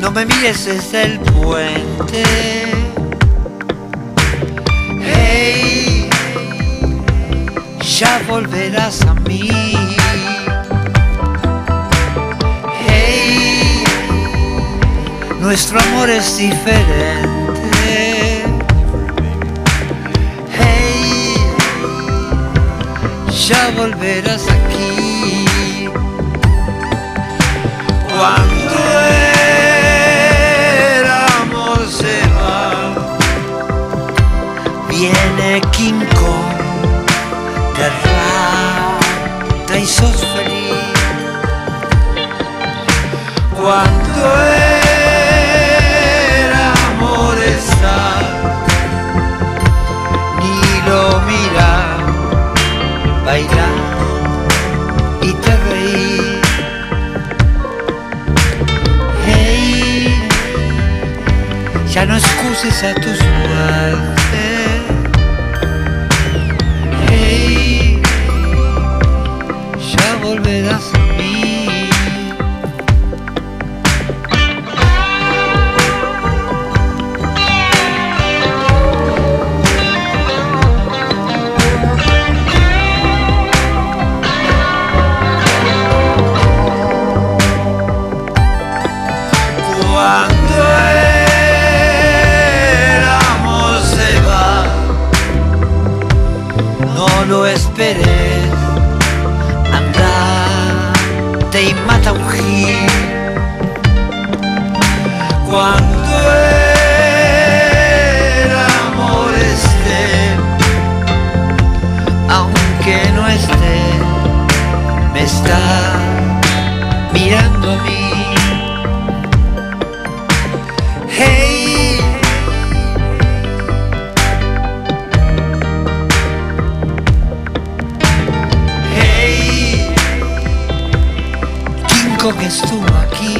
No me mires desde el puente. Hey, ya volverás a mí. Hey, nuestro amor es diferente. Hey, ya volverás aquí. Viene King Kong, te rata y sos feliz. Cuando amor está, ni lo mira, baila y te reí. Hey, ya no excuses a tu suerte. Está mirando a mí. Hey, hey, Kong estuvo aquí.